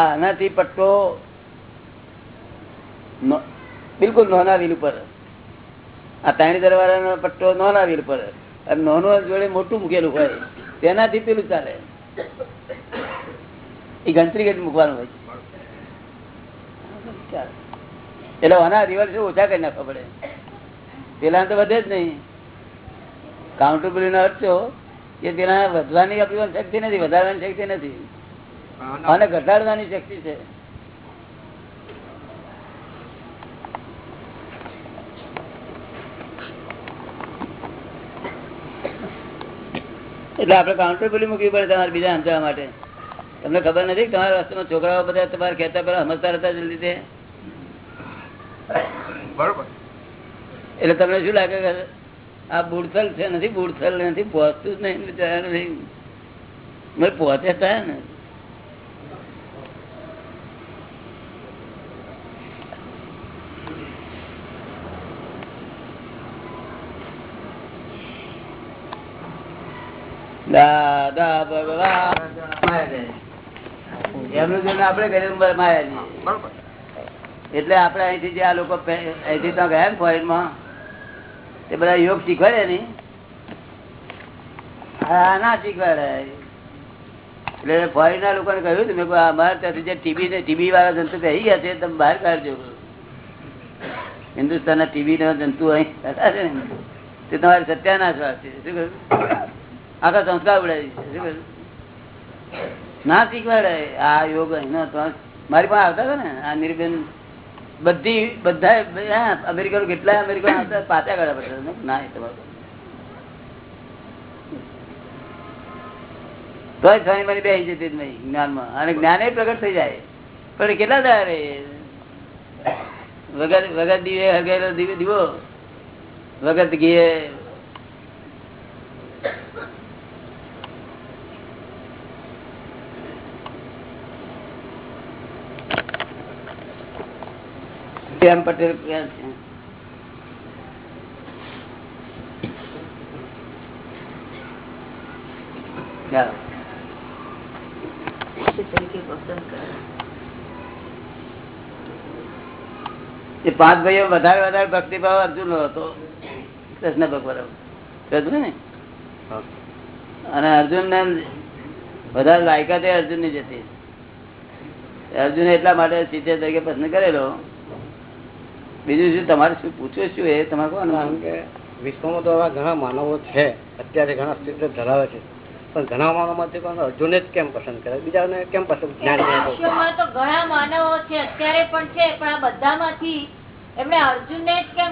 આનાથી પટ્ટો બિલકુલ નોના વ્હીલ ઉપર. આ ત્રણ દરવાજાનો પટ્ટો નોના વ્હીલ પર અને નોનો જોડે મોટું મૂકેલું હોય. તેનાથી પેલું ચાલે. એ ગણતરી કરી મૂકવાનું હોય. એટલે આના રિવર્સ ઓછા કરી નાખવા પડે. પેલા તો વધે જ નહીં. કાઉન્ટર બિલ નો અર્થ કે પેલા વધવાની આપણી શક્તિ નથી વધારવાની શક્તિ નથી. અને ઘટાડવાની શક્તિ છે. એટલે આપડે કાઉન્ટર પુલી મૂકવી પડે તમારે બીજા સમજાવવા માટે. તમને ખબર નથી તમારા રસ્તામાં છોકરાઓ બધા તમારે કહેતા પેલા સમજતા રહેતા જલ્દી તે? બરોબર. એટલે તમને શું લાગે કે આ બુડથલ છે? નથી બુડથલ નથી પહોંચતું જ નહીં બિચારા નહીં. પહોંચે થાય ને. દાદા ભગવાન એમનું જોઈને આપણે માયાજી. બરોબર. એટલે આપણે અહીંથી જે આ લોકો અહીંથી ત્યાં ગયા ને ફોરેનમાં તે બધા યોગ શીખવાડે ને. ના શીખવાડે. એટલે ફોરેન ના લોકોને કહ્યું તું મેં અમારે ત્યાંથી જે ટીબી ને ટીબી વાળા જંતુ કહી ગયા છે તમે બહાર કાઢજો. હિન્દુસ્તાન ના ટીબી ના જંતુ અહીં તે તમારે સત્યાનાશ વાત છે. શું કહ્યું? આખા સંસ્કાર ઉડાવી ના શીખવાડે આ યોગ મારી પાસે આવતા હતા ને, આ નિર્બેન, બધી બધા અમેરિકનો કેટલા અમેરિકા આવતા પાછા કાઢ્યા પડતા ના, એ તમારું તો સ્વામી મારી બે જતી જ નહીં જ્ઞાનમાં. અને જ્ઞાન એ પ્રગટ થઈ જાય. પણ કેટલા દાડા રે વગર વગર દીવે હગેલો દીવે દીવો. વગર ઘીએ. એમ પટેલ ક્યાં છે. એ પાંચ ભાઈઓ વધારે વધારે ભક્તિભાવ અર્જુન નો હતો. કૃષ્ણ ભગવાન. ને? અને અર્જુન ને વધારે લાયકાત અર્જુનની જતી અર્જુન એટલા માટે સીધે તરીકે પ્રશ્ન કરેલો બીજું શું તમારે શું પૂછવું શું એ તમારે કોણ વિશ્વમાં તો આવા ઘણા માનવો છે. અત્યારે ઘણા અસ્તિત્વ ધરાવે છે. પણ ઘણા માનવમાંથી પણ અર્જુને જ કેમ પસંદ કરે? બીજાને કેમ પસંદ જ્ઞાન તો ઘણા માનવો છે. અત્યારે પણ છે પણ આ બધામાંથી એમણે અર્જુનને જ કેમ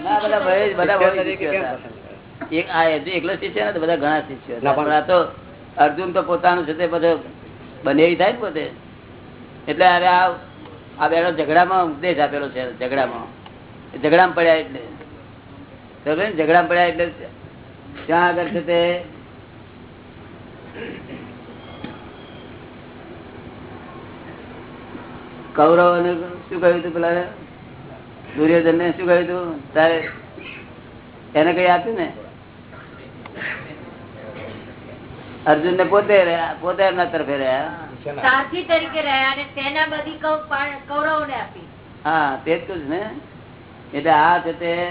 એક આ એકલો શિષ્ય બધા ઘણા શિષ્યો પણ- પણ આ તો અર્જુન તો પોતાનું છે તે બધો બનેવી થાય ને પોતે. એટલે અરે આ આ બેનો ઝઘડામાં ઉપદેશ આપેલો છે ઝઘડામાં. ઝઘડામાં પડ્યા એટલે. ઝઘડામાં પડ્યા એટલે ત્યાં આગળ છે તે કૌરવ શું કહ્યું હતું પેલા? દુર્યોધન ને શું કહ્યું હતું? તારે એને કઈ આપ્યું ને? અર્જુન ને પોતે રહ્યા પોતે એમના તરફે રહ્યા. તરીકે રહ્યા અને તેના બધી કૌરવ ને આપી. હા તે જ ને. એટલે આ છે તે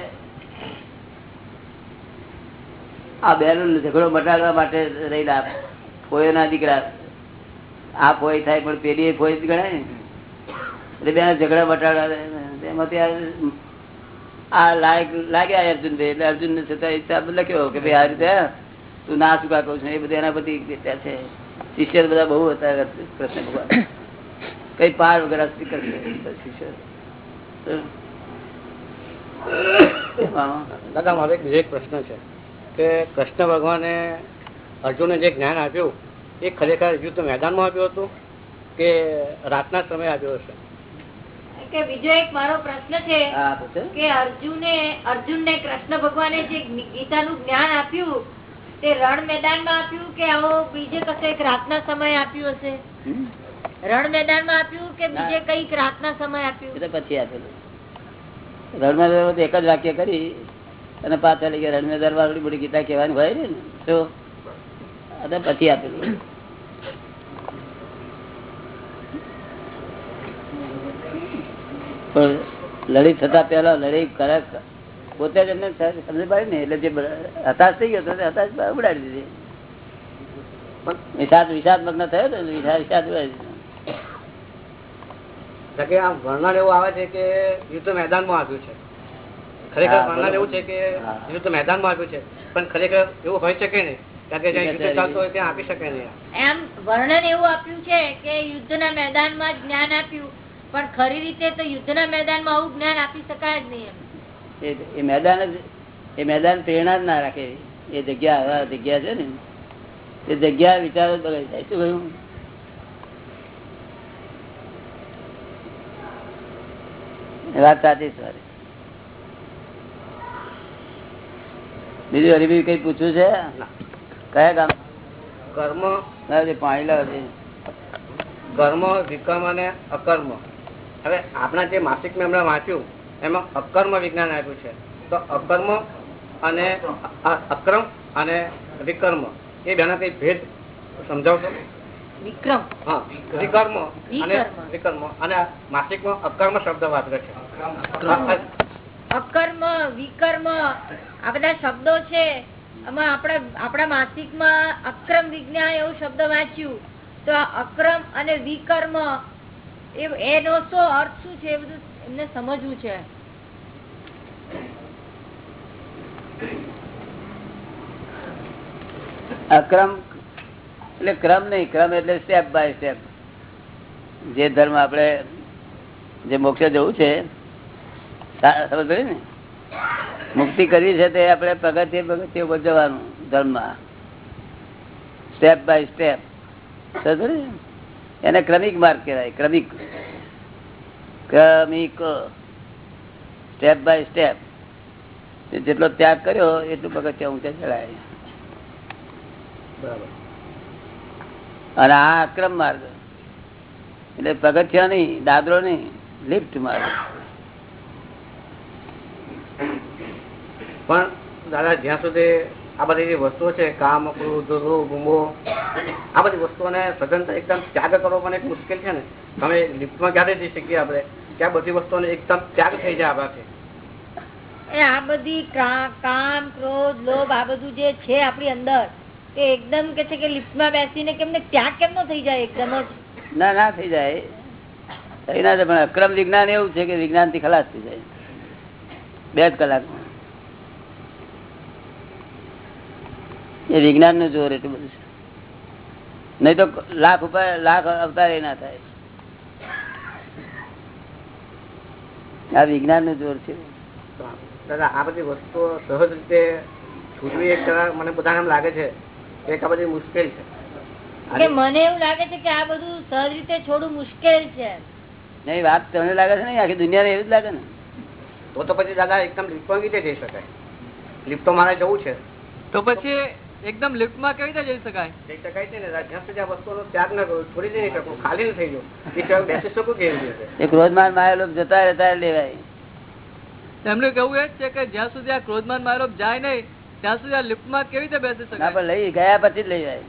આ બેનો ઝઘડો મટાડવા માટે રહેલા ફોયોના દીકરા. આ ફોય થાય પણ પેલી ફોય ગણાય ને. એટલે બે ઝઘડા મટાડવા એમાંથી આ- લાયક લાગ્યા અર્જુન એટલે અર્જુન ને છતાં લખ્યો કે ભાઈ આ રીતે તું ના ચુકા કહું છું? એ બધું એના બધી ત્યાં છે. શિષ્ય બધા બહુ હતા કૃષ્ણ ભગવાન. કઈ પાર વગર શિષ્ય દાદા મારો એક બીજો એક પ્રશ્ન છે કે કૃષ્ણ ભગવાને અર્જુનને જે જ્ઞાન આપ્યું એ ખરેખર યુદ્ધ મેદાનમાં આપ્યું હતું કે રાતના સમયે આપ્યો હશે? કે બીજો એક મારો પ્રશ્ન છે કે અર્જુને અર્જુનને કૃષ્ણ ભગવાને જે ગીતાનું જ્ઞાન આપ્યું તે રણ મેદાનમાં આપ્યું કે આવો બીજે કશે એક રાતના સમય આપ્યું હશે? રણ રણ મેદાનમાં આપ્યું કે બીજે કંઈક રાતના સમય આપ્યું? પછી આપેલું. રણમેદર તો એક જ વાક્ય કરી અને પાછા લઈ ગયા. રણમેદર વાળી બધી ગીતા કહેવાની હોય ને? તો અને પછી આપેલું પણ લડી થતા પેલા લડી કરે પોતે જ એમને સમજ પાડી ને? એટલે જે હતાશ થઈ ગયો હતાશ ઉડાડી દીધી. વિષાદ વિષાદ મગ્ન થયો વિષાદ વિષાદ ઉડાડી દીધો. કે આમ વર્ણન એવું આવે છે કે યુદ્ધ મેદાનમાં આવ્યું છે. ખરેખર વર્ણન એવું છે કે યુદ્ધ મેદાનમાં આવ્યું છે. પણ ખરેખર એવું હોઈ શકે નહીં. કારણ કે જ્યાં યુદ્ધ ચાલતું હોય ત્યાં આપી શકે નહીં. એમ વર્ણન એવું આપ્યું છે કે યુદ્ધના મેદાનમાં જ્ઞાન આપ્યું. પણ ખરી રીતે તો યુદ્ધના મેદાનમાં આવું જ્ઞાન આપી શકાય જ નહીં એમ. એ- એ મેદાન જ એ મેદાન પ્રેરણા જ ના રાખે. એ જગ્યા આવા જગ્યા છે ને. એ જગ્યા વિચારો બગડી જાય. શું કહ્યું? વાત સાચી છે બીજું હરીબી કઈ પૂછ્યું છે? કયા ગામ? કર્મ. પાણી લાવજે. કર્મ વિકર્મ અને અકર્મ. હવે આપણા જે માસિક મેં હમણાં વાંચ્યું એમાં અકર્મ વિજ્ઞાન આપ્યું છે. તો અકર્મ અને અક્રમ અને વિકર્મ એ બેના કઈ ભેદ સમજાવશો? વિક્રમ. હા. વિકર્મ અને વિકર્મ. વિકર્મ. અને માસિકમાં અકર્મ શબ્દ વાપરે છે. અકર્મ, વિકર્મ, આ બધા શબ્દો છે. આપણે, આપણા માસિકમાં અક્રમ વિજ્ઞાન એવું શબ્દ વાંચ્યું. તો અક્રમ અને વિકર્મ એનો શું અર્થ શું છે? એ બધું એમને સમજવું છે. અક્રમ, એટલે ક્રમ નહીં, ક્રમ એટલે સ્ટેપ બાય સ્ટેપ જે ધર્મ આપણે, જે મોક્ષ જવું છે સમજ ને? મુક્તિ કરી છે તે આપણે પગથિયે પગથિયે જવાનું ધર્મમાં. Step by step? એને ક્રમિક માર્ગ કહેવાય ક્રમિક. ક્રમિક. સ્ટેપ બાય સ્ટેપ જેટલો ત્યાગ કર્યો એટલું પગથિયા ઊંચે ચડાય. બરાબર. અને આ અક્રમ માર્ગ. એટલે પગથિયા નહીં દાદરો નહીં લિફ્ટ માર્ગ. પણ દાદા જ્યાં સુધી આ બધી જે વસ્તુઓ છે કામ ક્રોધ મોહ આ બધી વસ્તુઓને સઘન એકદમ ત્યાગ કરવો પણ એક મુશ્કેલ છે ને. તમે લિફ્ટમાં ક્યારે જઈ શકીએ આપણે? ત્યાં આ બધી વસ્તુઓને એકદમ ત્યાગ થઈ જાય આપણાથી. એ આ બધી કામ ક્રોધ લોભ આ બધું જે છે આપણી અંદર એ એકદમ કે છે કે લિફ્ટમાં બેસીને કેમને ત્યાગ કેમ નો થઈ જાય એકદમ જ? ના ના થઈ જાય. થઈ ના જાય પણ અક્રમ વિજ્ઞાન એવું છે કે વિજ્ઞાનથી ખલાસ થઈ જાય. બે જ કલાકમાં એ વિજ્ઞાનનું જોર એટલું બધું છે. નહીં તો લાખ ઉપર લાખ અવતાર એ ના થાય. આ વિજ્ઞાનનું જોર છે. દાદા આ બધી વસ્તુઓ સહજ રીતે છૂટવી એક કલાક મને બધાને એમ લાગે છે કે એક આ બધી મુશ્કેલ છે. કે મને એવું લાગે છે કે આ બધું સહજ રીતે છોડવું મુશ્કેલ છે. નહીં વાત તમને લાગે છે ને આખી દુનિયાને એવું જ લાગે ને? તો તો પછી દાદા એકદમ લિફ્ટમાં રીતે જઈ શકાય? લિફ્ટો મારે જવું છે. તો પછી એકદમ લિફ્ટમાં કેવી રીતે જઈ શકાય? જઈ શકાય છે ને જ્યાં સુધી આ વસ્તુનો ત્યાગ ન કરું છોડી જ શકું ખાલી ન થઈ જાઉં. બેસી શકું કેવી રીતે? એ ક્રોધમાન માયા લોક જતા રહેતા લેવાય. એમનું કેવું એ જ છે કે જ્યાં સુધી આ ક્રોધમાન મારો જાય નહીં ત્યાં સુધી આ લિફ્ટમાં કેવી રીતે બેસી ના શકાય? લઈ ગયા પછી જ લઈ જાય.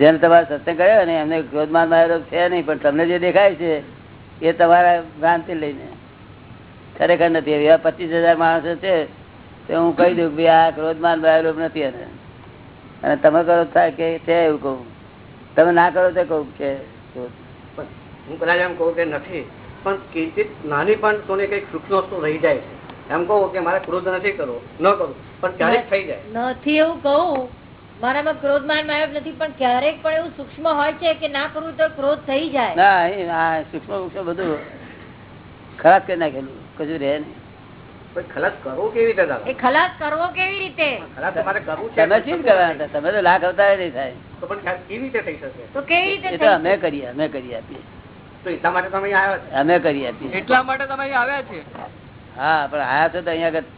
જેને તમારે સત્સંગ કર્યો ને એમને ક્રોધમાન મારો છે નહીં પણ તમને જે દેખાય છે એ તમારા ભ્રાંતિ લઈને. ખરેખર નથી. એવા પચીસ હજાર માણસો છે તો હું કહી દઉં કે આ ક્રોધમાન માયેલો નથી એને. અને તમે કરો થાય કે છે એવું કહું. તમે ના કરો તો કહું કે હું કદાચ એમ કહું કે નથી પણ કિંચિત નાની પણ તોને કંઈક સૂક્ષ્મ વસ્તુ રહી જાય છે. એમ કહું કે મારે ક્રોધ નથી કરવો ન કરું પણ ક્યારેક થઈ જાય. નથી એવું કહું. મારામાં ક્રોધ માન માયબ નથી પણ ક્યારેક પણ એવું સૂક્ષ્મ હોય છે કે ના કરવું તો ક્રોધ થઈ જાય. ના સૂક્ષ્મ બધું ખરાબ કરી નાખેલું કજું રહે નહીં. ખલાસ કરવો કેવી રીતે ખલાસ કરવો કેવી રીતે? ખલાસ તો મારે કરવું છે તમે શી કરવાના તમે તો લાખ અવતાર નહીં થાય. તો પણ ખ્યાલ કેવી રીતે થઈ શકે? તો કેવી રીતે એ તો થઈ અમે કરીએ અમે કરી આપીએ. તો એટલા માટે તમે આવ્યા અમે કરી આપીએ. એટલા માટે તમે આવ્યા છે? હા પણ આયા છો તો અહીંયા આગળ.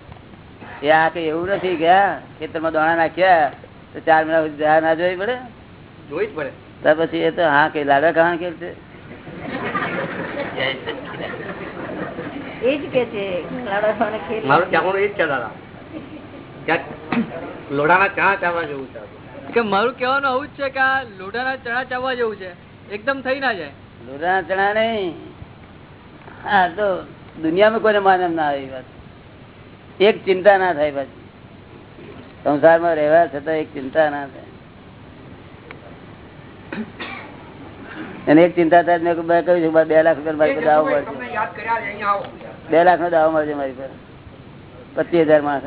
એ આ કઈ એવું નથી કે હા, ખેતરમાં દોણા નાખ્યા તો ચાર મહિના સુધી દવા ના જોવી પડે? જોઈ જ પડે. ત્યાર પછી એ તો હા કઈ લાડવા છે? એ જ કે છે લાડવા ખાવાના ખેલ. મારું કહેવાનું એ જ છે દાદા ક્યાંક લોઢાના ચા ચાવવા જેવું છે. કે મારું કહેવાનું આવું જ છે કે આ લોઢાના ચણા ચાવવા જેવું છે. એકદમ થઈ ના જાય. લોઢાના ચણા નહીં. હા તો દુનિયામાં કોઈને માને ના આવી વાત. એક ચિંતા ના થાય પાછી. સંસારમાં રહેવા છતાં એક ચિંતા ના થાય. અને એક ચિંતા થાય મેં કહ્યું, મેં બે લાખ રૂપિયા મારી દાવો મળશે. બે લાખ નો દાવો મળશે મારી પાસે. પચીસ હજાર માણસ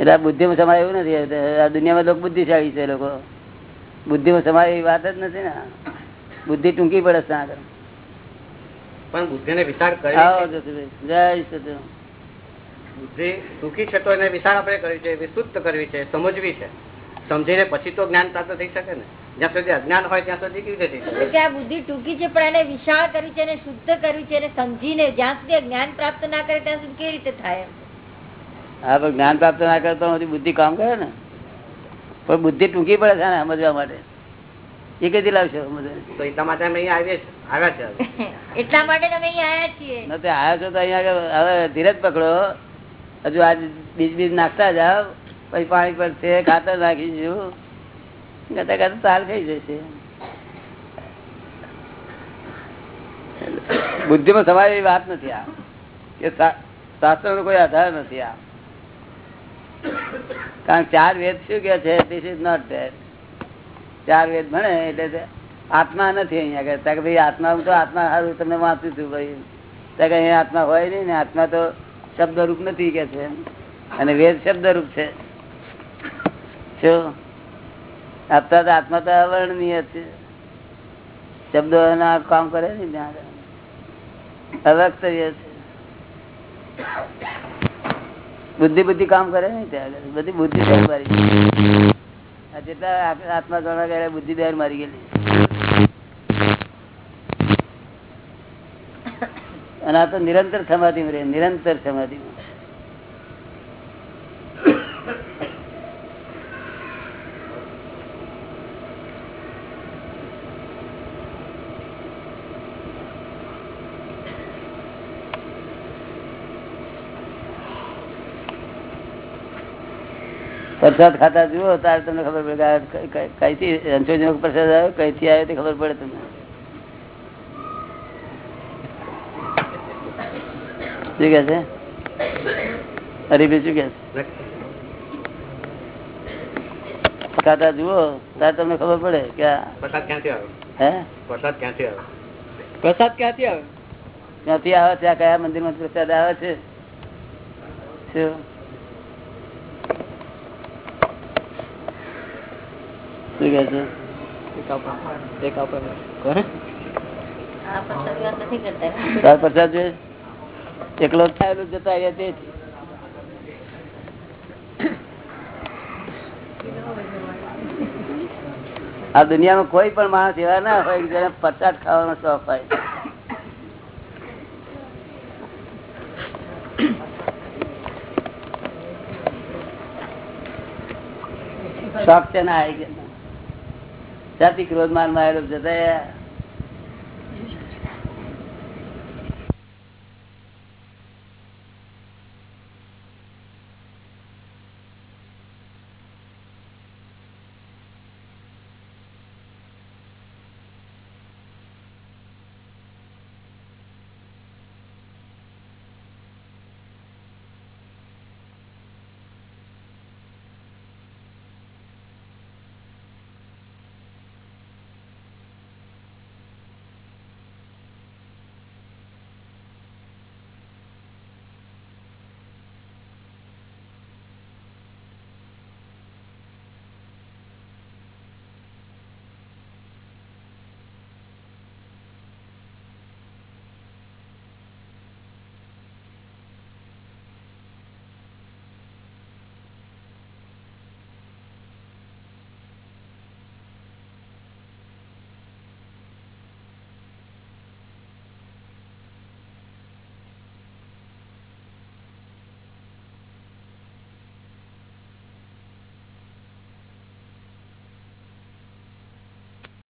એટલે બુદ્ધિમાં સમાય એવું નથી. આ દુનિયામાં લોકો બુદ્ધિશાળી છે લોકો. બુદ્ધિમાં સમાય એવી વાત જ નથી ને. બુદ્ધિ ટૂંકી પડે છે ત્યાં આગળ. પણ બુદ્ધિને વિચાર કરે જય સચિદાનંદ. બુદ્ધિ ટૂંકી છે તો એને વિશાળ આપણે કરવી છે વિસ્તૃત કરવી છે સમજવી છે. સમજીને પછી તો જ્ઞાન પ્રાપ્ત થઈ શકે ને. જ્યાં સુધી અજ્ઞાન હોય ત્યાં સુધી કેવી રીતે આ બુદ્ધિ ટૂંકી છે પણ એને વિશાળ કરવી છે એને શુદ્ધ કરવી છે એને સમજીને જ્યાં સુધી જ્ઞાન પ્રાપ્ત ના કરે ત્યાં સુધી કેવી રીતે થાય હા પણ જ્ઞાન પ્રાપ્ત ના કરતો નથી બુદ્ધિ કામ કરે ને. પણ બુદ્ધિ ટૂંકી પડે છે ને સમજવા માટે. એ કઈથી લાવશો? તો એટલા માટે અમે અહીંયા આવ્યા છે એટલા માટે અમે અહીંયા આવ્યા છીએ. આવ્યા છો તો અહીંયા આગળ હવે ધીરજ પકડો. હજુ આજ બીજ બીજ નાખતા જાવ પછી પાણી પડશે ખાતર નાખીશું ગતા ગતા તાલ થઈ જશે. બુદ્ધિમાં સમાય એવી વાત નથી આ. કે શાસ્ત્ર નો કોઈ આધાર નથી આ. કારણ ચાર વેદ શું કે છે? ધીસ ઇઝ નોટ ધેટ ચાર વેદ ભણે એટલે આત્મા નથી અહીંયા ત્યાં કે ભાઈ આત્મા હું તો આત્મા સારું તમને વાંચું છું ભાઈ. ત્યાં કે અહીંયા આત્મા હોય નહીં ને, આત્મા તો શબ્દરૂપ નથી કે છે. અને વેદ શબ્દરૂપ છે. આપતા આત્મા તો અવર્ણનીય છે. શબ્દો કામ કરે ને ત્યાં અવક્તવ્ય છે. બુદ્ધિ બુદ્ધિ કામ કરે ને ત્યાં બધી બુદ્ધિ મારી જેટલા આત્મા ગણવા ગયા બુદ્ધિ બેર મારી ગયેલી. અને આ તો નિરંતર સમાધિ રહે, નિરંતર સમાધિ પ્રસાદ ખાતા જુઓ, તારે તમને ખબર પડે કઈ- થી પ્રસાદ આવ્યો, કઈથી આવ્યો તે ખબર પડે તમને. શું કે છે હરીભાઈ શું કે છે ખાતા જુઓ ત્યારે તમને ખબર પડે કે પ્રસાદ ક્યાંથી આવ્યો હે પ્રસાદ ક્યાંથી આવ્યો પ્રસાદ ક્યાંથી આવે ક્યાંથી આવે છે કયા મંદિરમાં પ્રસાદ આવે છે પ્રસાદ જોઈએ એકલો થયેલું જતા રહ્યા તે. આ દુનિયામાં કોઈ પણ માણસ એવા ના હોય જેને પ્રસાદ ખાવાનો શોખ હોય શોખ છે ના આવી ગયા જાતિ ક્રોધમાનમાં આવેલો જતા.